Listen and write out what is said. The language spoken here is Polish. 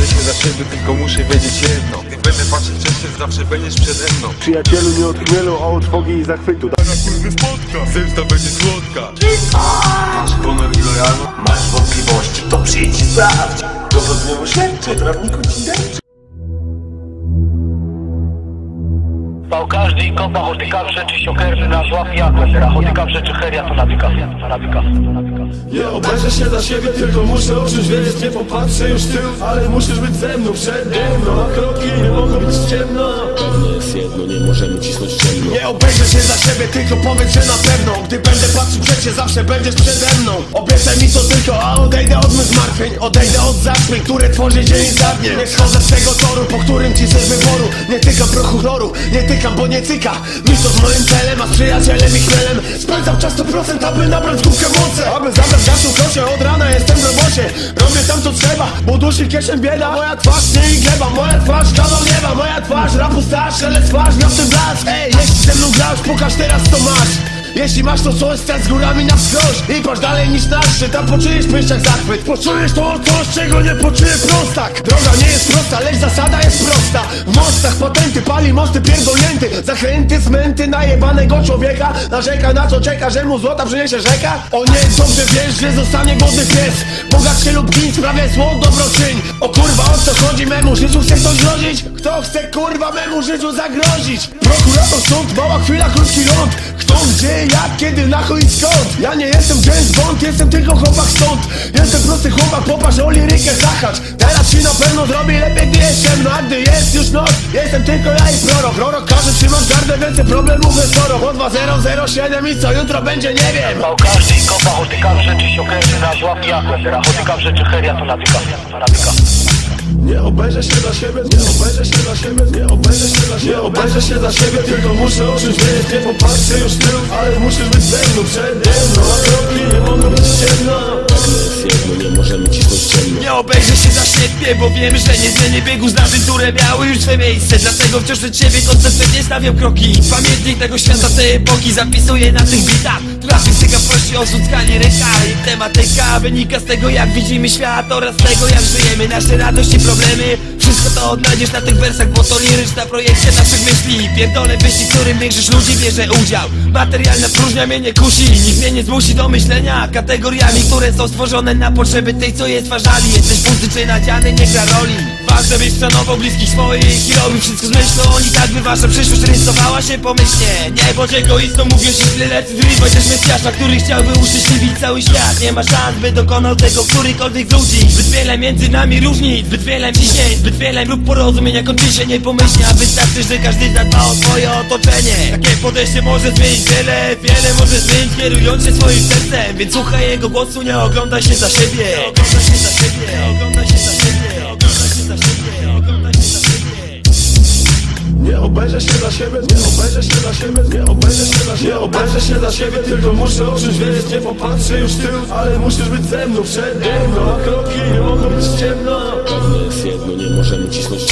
obejrzę się za siebie, tylko muszę wiedzieć jedno. Gdy będę patrzeć wcześniej, zawsze będziesz przede mną. Przyjacielu nie od chmielu, a od fogi i zachwytu Pana kurwy spotka, zemsta będzie słodka. Masz honor i lojalność? Masz wątpliwości, to przyjdź i sprawdź. Dowód nieuświadczy, prawniku ci dajcie Bał każdy i kopa, hotyka rzeczy siokerny na złap jagłę Teraz hotyka rzeczy heria to nawyka, nawyka, nawyka Nie obejrzę się za siebie, tylko muszę uczyć wiedzieć. Nie popatrzę już w tył, ale musisz być ze mną przede mną A kroki nie mogą być ciemno. Pewne jest jedno, nie możemy cisnąć ciemno. Nie obejrzę się za siebie, tylko powiedz, że na pewno. Gdy będę patrzył przecie, zawsze będziesz przede mną. Obiecaj mi to tylko, a odejdę od mych zmartwień. Odejdę od zaćmień, które tworzy dzień za dniem Nie schodzę z tego toru, po którym ci chcesz wyboru Nie tykam prochu chloru, nie tykam, bo nie cyka. Nic to z moim celem, a z przyjacielem i chmielem Spędzam czas 100%, aby nabrać główkę mocy Aby co trzeba, bo duszy kieszeń bieda. Moja twarz nie i gleba, moja twarz kawał nieba Moja twarz rapu starsz, ale twarz miał ten blask. Ej, jeśli ze mną grasz, pokaż teraz co masz. Jeśli masz to coś, stać z górami na wskroś I patrz dalej niż nasz, tam poczujesz pyszczak zachwyt. Poczujesz to coś, czego nie poczuje prostak. Droga nie jest prosta, lecz zasada jest prosta W mostach patenty, pali mosty pierdolnięty. Zachęty, smęty, najebanego człowieka. Narzeka na co czeka, że mu złota przyniesie rzeka. O nie, dobrze wiesz, że zostanie głodny pies. Bogacz lub gin, sprawia zło, dobro czyń. O kurwa, o co chodzi? Memu życiu, chce ktoś grozić? Kto chce kurwa memu życiu zagrozić? Prokurator, sąd, mała chwila, krótki ląd. Kto, gdzie, jak, kiedy, na chuj, skąd? Ja nie jestem James Bond, jestem tylko chłopak stąd. Jestem prosty chłopak, popatrz o lirykę zahacz lepiej, gdy jest gdy już noc, jestem tylko ja i prorok Prorok każe trzymać gardę, więcej problemów jest sporo Bo 2007 i co jutro będzie, nie wiem. Bał każdy i kopa, hotyka rzeczy siokerny na złap jagłę Teraz hotyka rzeczy heria to nawyka, nawyka Nie obejrzę się za siebie, nie obejrzę się za siebie, nie obejrzę się za siebie, nie obejrzę się za siebie, tylko muszę uczyć wiedzieć, nie popatrzę już tył, ale musisz być ze mną, przede mną, a kroki nie mogą być ciemno. Obejrzę się za siebie, bo wiem, że nie zmienię biegu zdarzeń, które miały już swe miejsce. Dlatego wciąż przed siebie konsekwentnie stawiam kroki. Pamiętnik tego świata, tej epoki zapisuję na tych bitach Trafik styka prości osób skali ręka I tematyka wynika z tego jak widzimy świat Oraz tego jak żyjemy, nasze radości, problemy wszystko to odnajdziesz na tych wersach, bo to liryczna projekcja naszych myśli. Pierdolę wyścig, którym większość ludzi bierze udział. Materialna próżnia mnie nie kusi, nikt mnie nie zmusi do myślenia Kategoriami, które są stworzone na potrzeby tej, co je stwarzali Jesteś pusty czy nadziany, nie gra roli Ważne byś szanował bliskich swoich i robił wszystko z myślą. Oni tak by wasza przyszłość rysowała się pomyślnie. Nie bądź egoistą, mówią się lecz zrywać też Mesjasza, który chciałby uszczęśliwić cały świat. Nie ma szans, by dokonał tego którykolwiek z ludzi. Zbyt wiele między nami różnic, zbyt wiele ciśnień, zbyt wiele lub porozumienia kończy się niepomyślnie. A wystarczy, że każdy zadba o swoje otoczenie. Takie podejście może zmienić wiele, wiele może zmienić Kierując się swoim sercem, więc słuchaj jego głosu, nie oglądaj się za siebie. Nie oglądaj się za siebie, nie oglądaj się za siebie obejrzę się za siebie, nie obejrzę się za siebie, nie obejrzę się za siebie, nie obejrzę się za siebie, tylko muszę uczyć wiedzieć, nie popatrzę już tył, ale musisz być ze mną, przede mną, kroki nie mogą być ciemno. Pewne jest jedno, nie możemy cisnąć